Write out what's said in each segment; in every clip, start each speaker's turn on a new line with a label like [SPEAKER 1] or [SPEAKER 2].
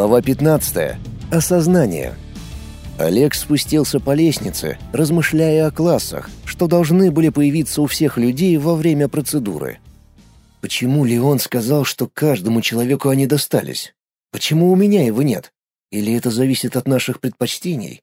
[SPEAKER 1] Глава 15. Осознание. Олег спустился по лестнице, размышляя о классах, что должны были появиться у всех людей во время процедуры. Почему Леон сказал, что каждому человеку они достались? Почему у меня его нет? Или это зависит от наших предпочтений?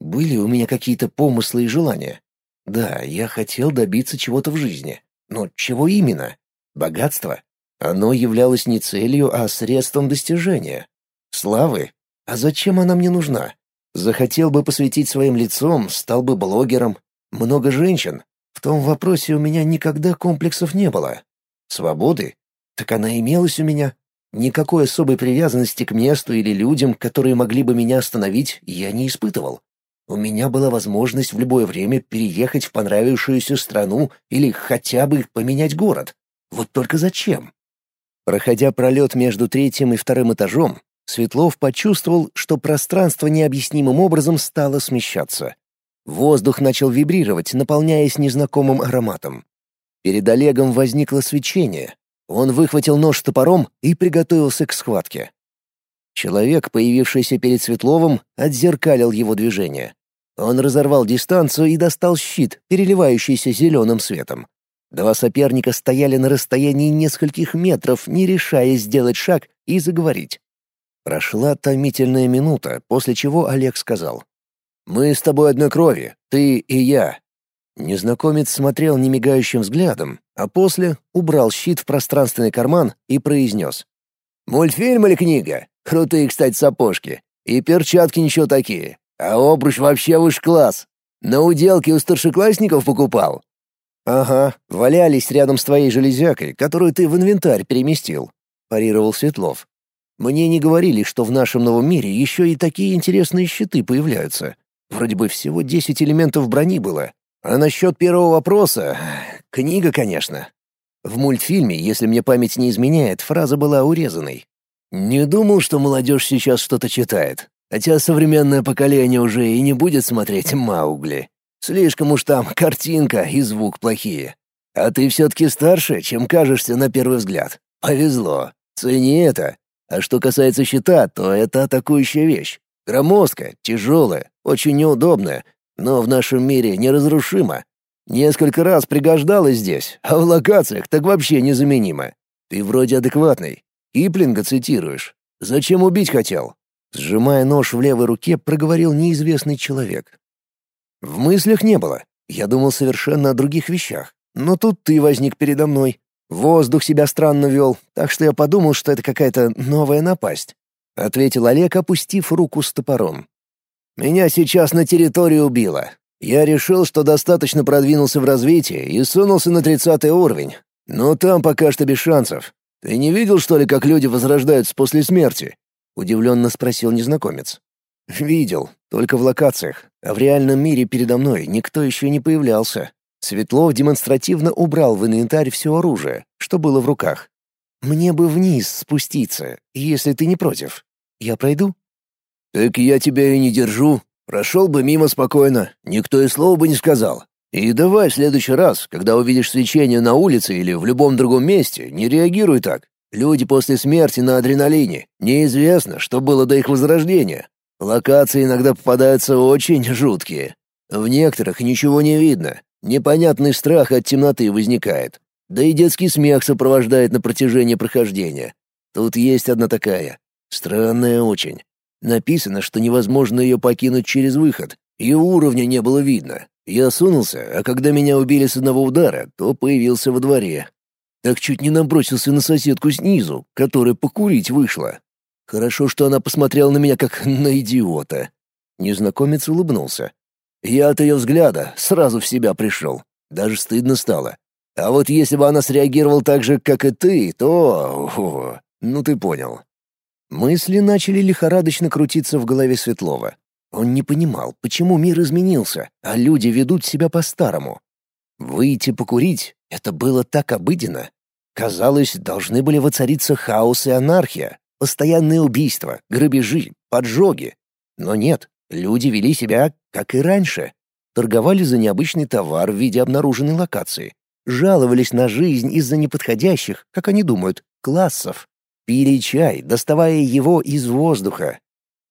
[SPEAKER 1] Были у меня какие-то помыслы и желания? Да, я хотел добиться чего-то в жизни. Но чего именно? Богатство? Оно являлось не целью, а средством достижения. Славы? А зачем она мне нужна? Захотел бы посвятить своим лицом, стал бы блогером. Много женщин. В том вопросе у меня никогда комплексов не было. Свободы? Так она имелась у меня. Никакой особой привязанности к месту или людям, которые могли бы меня остановить, я не испытывал. У меня была возможность в любое время переехать в понравившуюся страну или хотя бы поменять город. Вот только зачем? Проходя пролет между третьим и вторым этажом, Светлов почувствовал, что пространство необъяснимым образом стало смещаться. Воздух начал вибрировать, наполняясь незнакомым ароматом. Перед Олегом возникло свечение. Он выхватил нож с топором и приготовился к схватке. Человек, появившийся перед Светловым, отзеркалил его движение. Он разорвал дистанцию и достал щит, переливающийся зеленым светом. Два соперника стояли на расстоянии нескольких метров, не решая сделать шаг и заговорить. Прошла томительная минута, после чего Олег сказал. «Мы с тобой одной крови, ты и я». Незнакомец смотрел немигающим взглядом, а после убрал щит в пространственный карман и произнес. «Мультфильм или книга? Крутые, кстати, сапожки. И перчатки ничего такие. А обруч вообще выше класс. На уделке у старшеклассников покупал?» «Ага, валялись рядом с твоей железякой, которую ты в инвентарь переместил», — парировал Светлов. Мне не говорили, что в нашем новом мире еще и такие интересные щиты появляются. Вроде бы всего 10 элементов брони было. А насчет первого вопроса... Книга, конечно. В мультфильме, если мне память не изменяет, фраза была урезанной. Не думал, что молодежь сейчас что-то читает. Хотя современное поколение уже и не будет смотреть Маугли. Слишком уж там картинка и звук плохие. А ты все-таки старше, чем кажешься на первый взгляд. Повезло. Цени это. А что касается щита, то это атакующая вещь. Громоздкая, тяжелая, очень неудобная, но в нашем мире неразрушима. Несколько раз пригождалась здесь, а в локациях так вообще незаменима. Ты вроде адекватный. Киплинга цитируешь. Зачем убить хотел? Сжимая нож в левой руке, проговорил неизвестный человек. В мыслях не было. Я думал совершенно о других вещах. Но тут ты возник передо мной. Воздух себя странно вел, так что я подумал, что это какая-то новая напасть», — ответил Олег, опустив руку с топором. «Меня сейчас на территорию убило. Я решил, что достаточно продвинулся в развитии и сунулся на тридцатый уровень. Но там пока что без шансов. Ты не видел, что ли, как люди возрождаются после смерти?» — удивленно спросил незнакомец. «Видел, только в локациях, а в реальном мире передо мной никто еще не появлялся», Светлов демонстративно убрал в инвентарь все оружие, что было в руках. «Мне бы вниз спуститься, если ты не против. Я пройду?» «Так я тебя и не держу. Прошел бы мимо спокойно, никто и слова бы не сказал. И давай в следующий раз, когда увидишь свечение на улице или в любом другом месте, не реагируй так. Люди после смерти на адреналине. Неизвестно, что было до их возрождения. Локации иногда попадаются очень жуткие. В некоторых ничего не видно, Непонятный страх от темноты возникает. Да и детский смех сопровождает на протяжении прохождения. Тут есть одна такая. Странная очень. Написано, что невозможно ее покинуть через выход. Ее уровня не было видно. Я сунулся, а когда меня убили с одного удара, то появился во дворе. Так чуть не набросился на соседку снизу, которая покурить вышла. Хорошо, что она посмотрела на меня как на идиота. Незнакомец улыбнулся. Я от ее взгляда сразу в себя пришел. Даже стыдно стало. А вот если бы она среагировала так же, как и ты, то... О, ну ты понял. Мысли начали лихорадочно крутиться в голове Светлова. Он не понимал, почему мир изменился, а люди ведут себя по-старому. Выйти покурить — это было так обыденно. Казалось, должны были воцариться хаос и анархия, постоянные убийства, грабежи, поджоги. Но нет, Люди вели себя, как и раньше. Торговали за необычный товар в виде обнаруженной локации. Жаловались на жизнь из-за неподходящих, как они думают, классов. Пили чай, доставая его из воздуха.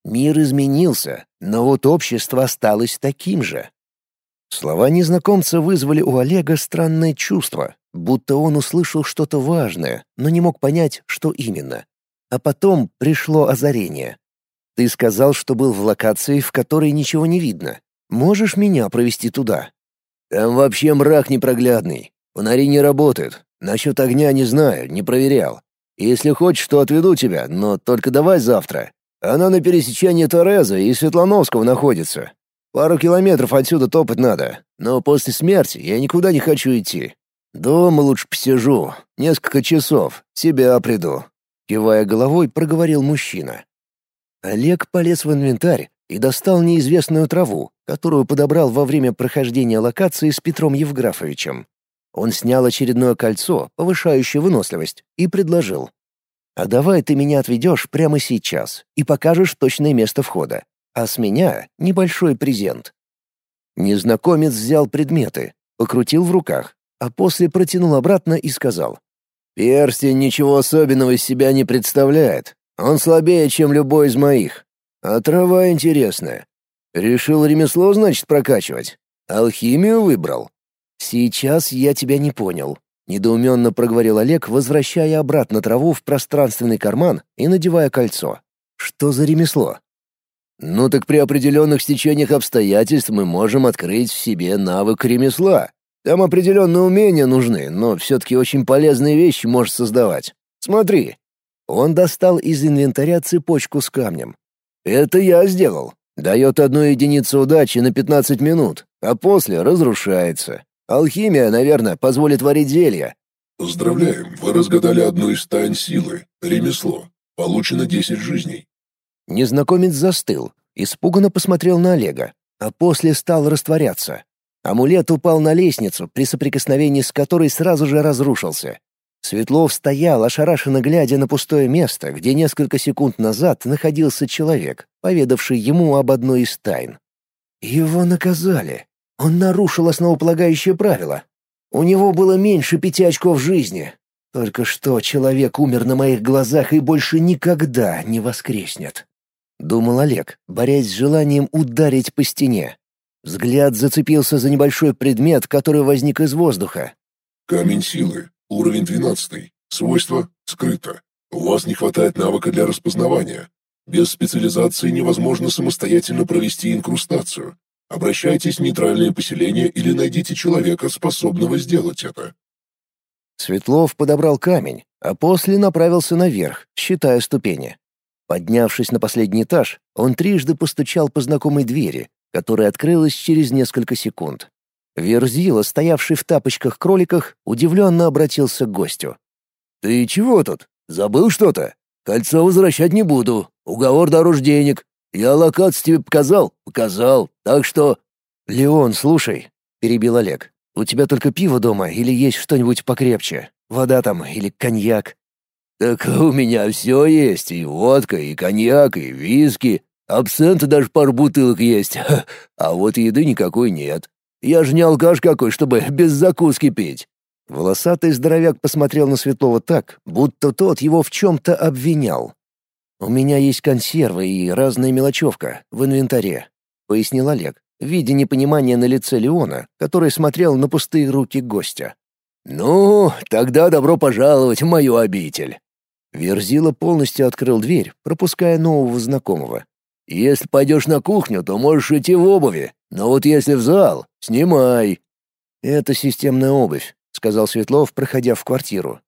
[SPEAKER 1] Мир изменился, но вот общество осталось таким же. Слова незнакомца вызвали у Олега странное чувство, будто он услышал что-то важное, но не мог понять, что именно. А потом пришло озарение. «Ты сказал, что был в локации, в которой ничего не видно. Можешь меня провести туда?»
[SPEAKER 2] «Там вообще мрак непроглядный. Фонари не работают. Насчет огня не знаю, не проверял. Если хочешь, то отведу тебя, но только давай завтра. Она на пересечении Тореза и Светлановского находится. Пару километров отсюда топать надо, но после смерти я никуда не хочу идти. Дома лучше посижу, несколько часов, себя приду».
[SPEAKER 1] Кивая головой, проговорил мужчина. Олег полез в инвентарь и достал неизвестную траву, которую подобрал во время прохождения локации с Петром Евграфовичем. Он снял очередное кольцо, повышающее выносливость, и предложил. «А давай ты меня отведешь прямо сейчас и покажешь точное место входа, а с меня небольшой презент». Незнакомец взял предметы, покрутил в руках, а после протянул обратно и сказал.
[SPEAKER 2] «Перстень ничего особенного из себя не представляет. Он слабее, чем любой из моих. А трава интересная. Решил ремесло, значит, прокачивать? Алхимию выбрал?»
[SPEAKER 1] «Сейчас я тебя не понял», — недоуменно проговорил Олег, возвращая обратно траву в пространственный карман и надевая кольцо. «Что за ремесло?»
[SPEAKER 2] «Ну так при определенных стечениях обстоятельств мы можем открыть в себе навык ремесла. Там определенные умения нужны, но все-таки очень полезные вещи можешь создавать. Смотри».
[SPEAKER 1] Он достал из инвентаря цепочку с камнем.
[SPEAKER 2] «Это я сделал. Дает одну единицу удачи на 15 минут, а после разрушается. Алхимия, наверное, позволит варить зелья».
[SPEAKER 3] «Поздравляем, вы разгадали одну из тайн силы — ремесло. Получено 10 жизней».
[SPEAKER 1] Незнакомец застыл, испуганно посмотрел на Олега, а после стал растворяться. Амулет упал на лестницу, при соприкосновении с которой сразу же разрушился. Светлов стоял, ошарашенно глядя на пустое место, где несколько секунд назад находился человек, поведавший ему об одной из тайн. Его наказали. Он нарушил основополагающее правило. У него было меньше пяти очков жизни. Только что человек умер на моих глазах и больше никогда не воскреснет. Думал Олег, борясь с желанием ударить по стене. Взгляд зацепился за небольшой предмет, который возник из воздуха.
[SPEAKER 3] «Камень силы. Уровень 12. Свойство «Скрыто». У вас не хватает навыка для распознавания. Без специализации невозможно самостоятельно провести инкрустацию. Обращайтесь в нейтральное поселение или найдите человека, способного сделать это».
[SPEAKER 1] Светлов подобрал камень, а после направился наверх, считая ступени. Поднявшись на последний этаж, он трижды постучал по знакомой двери, которая открылась через несколько секунд. Верзила, стоявший в тапочках-кроликах, удивленно обратился к гостю.
[SPEAKER 2] «Ты чего тут? Забыл что-то? Кольцо возвращать не буду. Уговор дороже денег. Я локацию тебе показал? Показал. Так что...»
[SPEAKER 1] «Леон, слушай», — перебил Олег. «У тебя только пиво дома или есть что-нибудь покрепче? Вода там или коньяк?»
[SPEAKER 2] «Так у меня все есть. И водка, и коньяк, и виски. Абсент даже пару бутылок есть, а вот еды никакой нет. Я же не алкаш какой, чтобы без закуски пить».
[SPEAKER 1] Волосатый здоровяк посмотрел на Светлова так, будто тот его в чем-то обвинял. «У меня есть консервы и разная мелочевка в инвентаре», — пояснил Олег, видя непонимание на лице Леона, который смотрел на пустые руки гостя.
[SPEAKER 2] «Ну, тогда добро пожаловать в мою обитель».
[SPEAKER 1] Верзила полностью открыл дверь, пропуская нового знакомого.
[SPEAKER 2] Если пойдешь на кухню, то можешь идти в обуви, но вот если в зал, снимай».
[SPEAKER 1] «Это системная обувь», — сказал Светлов, проходя в квартиру.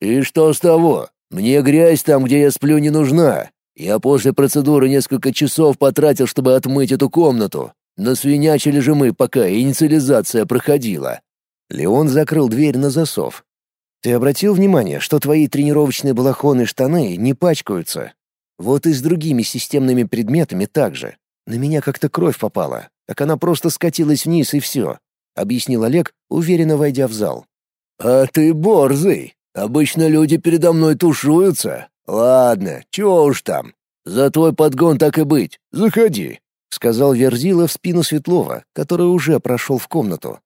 [SPEAKER 2] «И что с того? Мне грязь там, где я сплю, не нужна. Я после процедуры несколько часов потратил, чтобы отмыть эту комнату. Насвинячили же мы, пока инициализация проходила».
[SPEAKER 1] Леон закрыл дверь на засов. «Ты обратил внимание, что твои тренировочные балахоны и штаны не пачкаются?» Вот и с другими системными предметами также. На меня как-то кровь попала, так она просто скатилась вниз и все», — объяснил Олег, уверенно войдя в зал.
[SPEAKER 2] «А ты борзый. Обычно люди передо мной тушуются. Ладно, чего уж там. За твой подгон так и быть. Заходи», — сказал Верзила в спину Светлова, который уже прошел в комнату.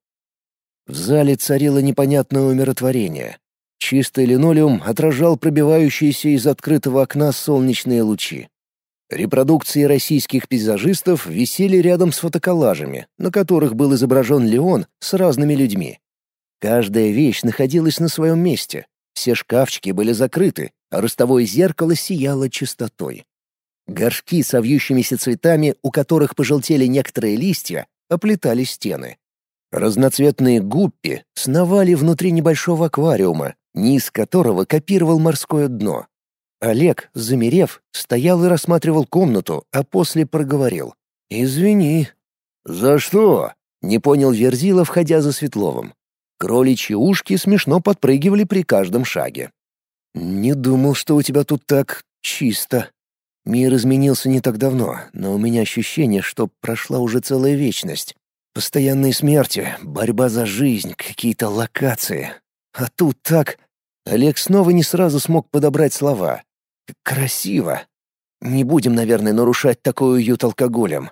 [SPEAKER 1] В зале царило непонятное умиротворение. Чистый линолеум отражал пробивающиеся из открытого окна солнечные лучи. Репродукции российских пейзажистов висели рядом с фотоколлажами, на которых был изображен Леон с разными людьми. Каждая вещь находилась на своем месте. Все шкафчики были закрыты, а ростовое зеркало сияло чистотой. Горшки с вьющимися цветами, у которых пожелтели некоторые листья, оплетали стены. Разноцветные гуппи сновали внутри небольшого аквариума, низ которого копировал морское дно. Олег, замерев, стоял и рассматривал комнату, а после проговорил. «Извини».
[SPEAKER 2] «За что?»
[SPEAKER 1] — не понял Верзила, входя за Светловым. Кроличьи ушки смешно подпрыгивали при каждом шаге. «Не думал, что у тебя тут так чисто. Мир изменился не так давно, но у меня ощущение, что прошла уже целая вечность. Постоянные смерти, борьба за жизнь, какие-то локации. А тут так... Олег снова не сразу смог подобрать слова. Красиво. Не будем, наверное, нарушать такой уют алкоголем.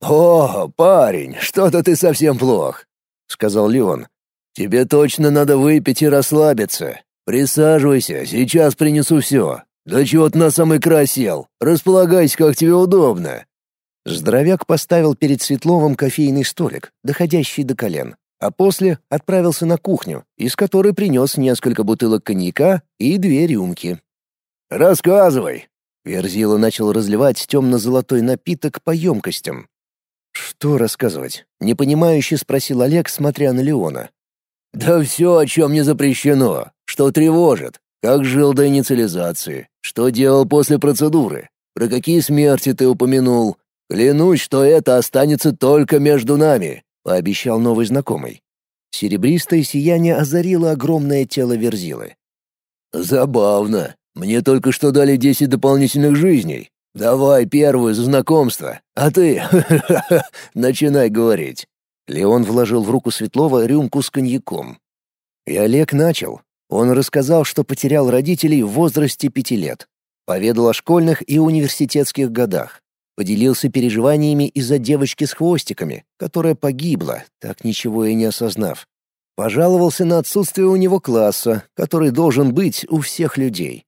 [SPEAKER 2] «О, парень, что-то ты совсем плох», — сказал Леон. «Тебе точно надо выпить и расслабиться. Присаживайся, сейчас принесу все. Да чего ты на самый край сел? Располагайся, как тебе удобно».
[SPEAKER 1] Здоровяк поставил перед Светловым кофейный столик, доходящий до колен а после отправился на кухню, из которой принес несколько бутылок коньяка и две рюмки.
[SPEAKER 2] «Рассказывай!»
[SPEAKER 1] Верзила начал разливать темно-золотой напиток по емкостям. «Что рассказывать?» — непонимающе спросил Олег, смотря на Леона.
[SPEAKER 2] «Да все, о чем не запрещено. Что тревожит. Как жил до инициализации. Что делал после процедуры. Про какие смерти ты упомянул. Клянусь, что это останется только между нами пообещал новый знакомый. Серебристое сияние озарило огромное тело Верзилы. «Забавно. Мне только что дали десять дополнительных жизней. Давай первую за знакомство, а ты начинай говорить».
[SPEAKER 1] Леон вложил в руку Светлова рюмку с коньяком. И Олег начал. Он рассказал, что потерял родителей в возрасте пяти лет. Поведал о школьных и университетских годах. Поделился переживаниями из-за девочки с хвостиками, которая погибла, так ничего и не осознав. Пожаловался на отсутствие у него класса, который должен быть у всех людей.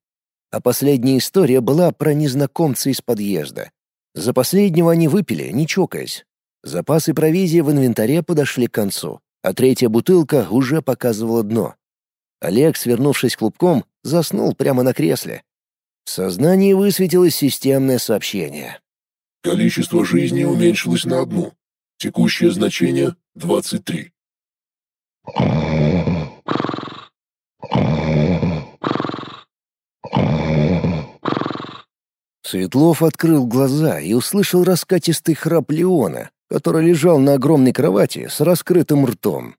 [SPEAKER 1] А последняя история была про незнакомца из подъезда. За последнего они выпили, не чокаясь. Запасы провизии в инвентаре подошли к концу, а третья бутылка уже показывала дно. Олег, свернувшись клубком, заснул прямо на кресле. В сознании высветилось системное сообщение.
[SPEAKER 3] Количество жизни уменьшилось на одну. Текущее значение — 23.
[SPEAKER 1] Светлов открыл глаза и услышал раскатистый храп Леона, который лежал на огромной кровати с раскрытым ртом.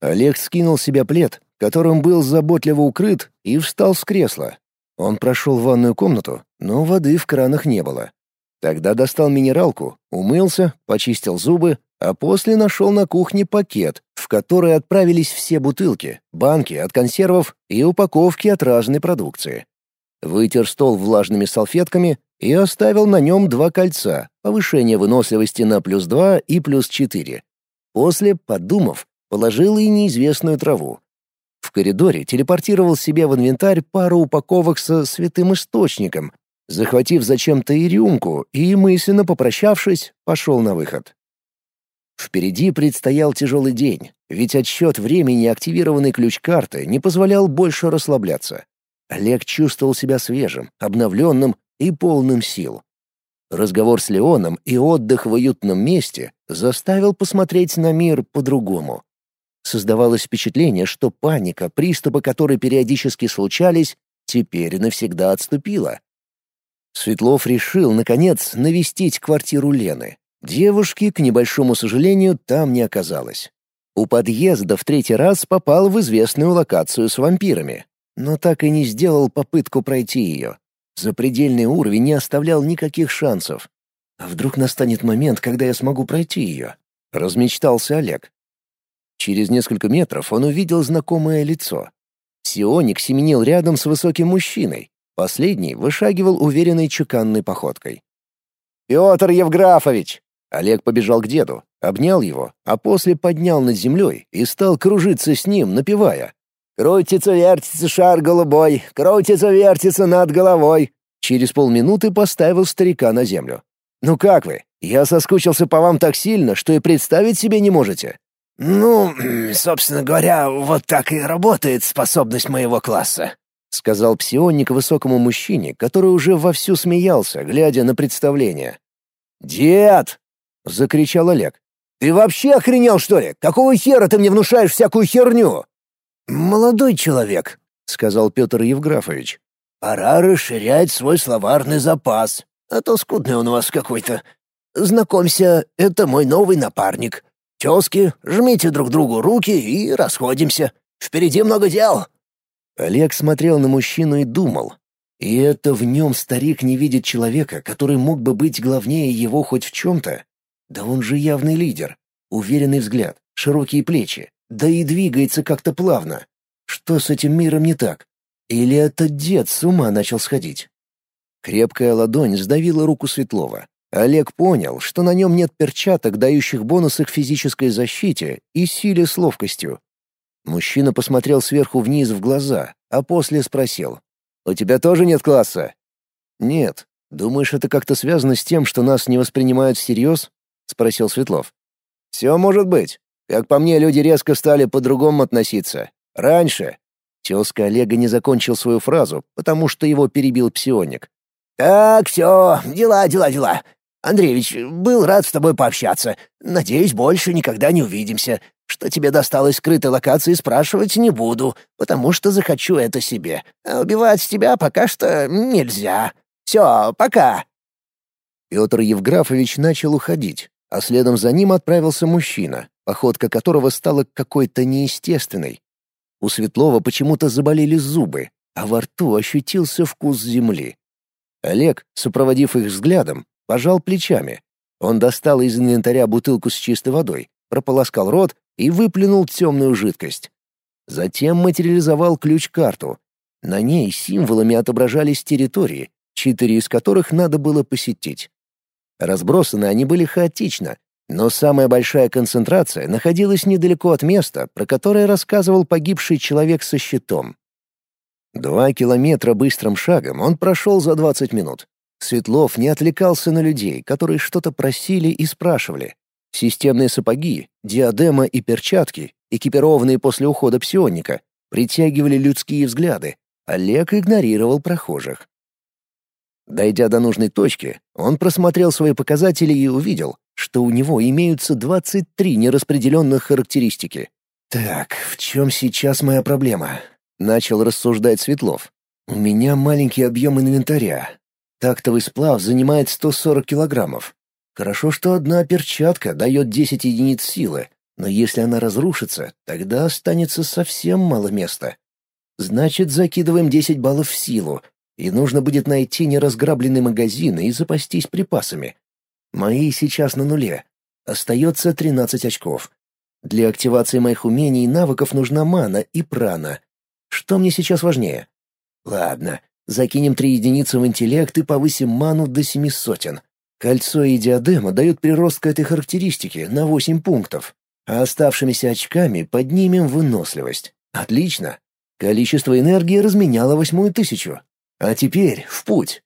[SPEAKER 1] Олег скинул с себя плед, которым был заботливо укрыт, и встал с кресла. Он прошел в ванную комнату, но воды в кранах не было. Тогда достал минералку, умылся, почистил зубы, а после нашел на кухне пакет, в который отправились все бутылки, банки от консервов и упаковки от разной продукции. Вытер стол влажными салфетками и оставил на нем два кольца, повышение выносливости на плюс два и плюс четыре. После, подумав, положил и неизвестную траву. В коридоре телепортировал себе в инвентарь пару упаковок со святым источником захватив зачем-то и рюмку, и, мысленно попрощавшись, пошел на выход. Впереди предстоял тяжелый день, ведь отсчет времени активированной ключ-карты не позволял больше расслабляться. Олег чувствовал себя свежим, обновленным и полным сил. Разговор с Леоном и отдых в уютном месте заставил посмотреть на мир по-другому. Создавалось впечатление, что паника, приступы которой периодически случались, теперь навсегда отступила. Светлов решил, наконец, навестить квартиру Лены. Девушки, к небольшому сожалению, там не оказалось. У подъезда в третий раз попал в известную локацию с вампирами, но так и не сделал попытку пройти ее. Запредельный уровень не оставлял никаких шансов. А вдруг настанет момент, когда я смогу пройти ее? Размечтался Олег. Через несколько метров он увидел знакомое лицо. Сионик семенил рядом с высоким мужчиной, Последний вышагивал уверенной чеканной походкой. «Петр Евграфович!» Олег побежал к деду, обнял его, а после поднял над землей и стал кружиться с ним, напевая. Крутится-вертится шар голубой, крутится-вертится над головой. Через полминуты поставил старика на землю. «Ну как вы? Я соскучился по вам так сильно, что и представить себе не можете».
[SPEAKER 2] «Ну, собственно говоря, вот так и работает способность моего класса», —
[SPEAKER 1] сказал псионник высокому мужчине, который уже вовсю смеялся, глядя на представление. «Дед!» — закричал Олег. «Ты вообще охренел, что ли? Какого хера ты мне внушаешь всякую херню?»
[SPEAKER 2] «Молодой человек», — сказал Петр Евграфович. «Пора расширять свой словарный запас, а то скудный он у вас какой-то. Знакомься, это мой новый напарник. Тезки, жмите друг другу руки и расходимся. Впереди много дел».
[SPEAKER 1] Олег смотрел на мужчину и думал. И это в нем старик не видит человека, который мог бы быть главнее его хоть в чем-то. Да он же явный лидер. Уверенный взгляд, широкие плечи, да и двигается как-то плавно. Что с этим миром не так? Или этот дед с ума начал сходить? Крепкая ладонь сдавила руку Светлова. Олег понял, что на нем нет перчаток, дающих бонусы к физической защите и силе с ловкостью. Мужчина посмотрел сверху вниз в глаза, а после спросил. «У тебя тоже нет класса?» «Нет. Думаешь, это как-то связано с тем, что нас не воспринимают всерьез?» — спросил Светлов. «Все может быть. Как по мне, люди резко стали по-другому относиться. Раньше. Тезка Олега не закончил свою фразу, потому что его перебил псионик.
[SPEAKER 2] «Так, все, дела, дела, дела. Андреевич, был рад с тобой пообщаться. Надеюсь, больше никогда не увидимся. Что тебе досталось скрытой локации, спрашивать не буду, потому что захочу это себе. А убивать тебя пока что нельзя. Все, пока».
[SPEAKER 1] Петр Евграфович начал уходить, а следом за ним отправился мужчина, походка которого стала какой-то неестественной. У Светлова почему-то заболели зубы, а во рту ощутился вкус земли. Олег, сопроводив их взглядом, пожал плечами. Он достал из инвентаря бутылку с чистой водой, прополоскал рот и выплюнул темную жидкость. Затем материализовал ключ-карту. На ней символами отображались территории, четыре из которых надо было посетить. Разбросаны они были хаотично, но самая большая концентрация находилась недалеко от места, про которое рассказывал погибший человек со щитом. Два километра быстрым шагом он прошел за 20 минут. Светлов не отвлекался на людей, которые что-то просили и спрашивали. Системные сапоги, диадема и перчатки, экипированные после ухода псионника, притягивали людские взгляды. Олег игнорировал прохожих. Дойдя до нужной точки, он просмотрел свои показатели и увидел, что у него имеются 23 нераспределенных характеристики. «Так, в чем сейчас моя проблема?» — начал рассуждать Светлов. «У меня маленький объем инвентаря. Тактовый сплав занимает 140 килограммов. Хорошо, что одна перчатка дает 10 единиц силы, но если она разрушится, тогда останется совсем мало места. Значит, закидываем 10 баллов в силу, и нужно будет найти неразграбленный магазин и запастись припасами. Мои сейчас на нуле. Остается 13 очков. Для активации моих умений и навыков нужна мана и прана. Что мне сейчас важнее? Ладно, закинем три единицы в интеллект и повысим ману до семи сотен. Кольцо и диадема дают прирост к этой характеристике на 8 пунктов, а оставшимися очками поднимем выносливость. Отлично. Количество энергии разменяло восьмую тысячу. А теперь в путь.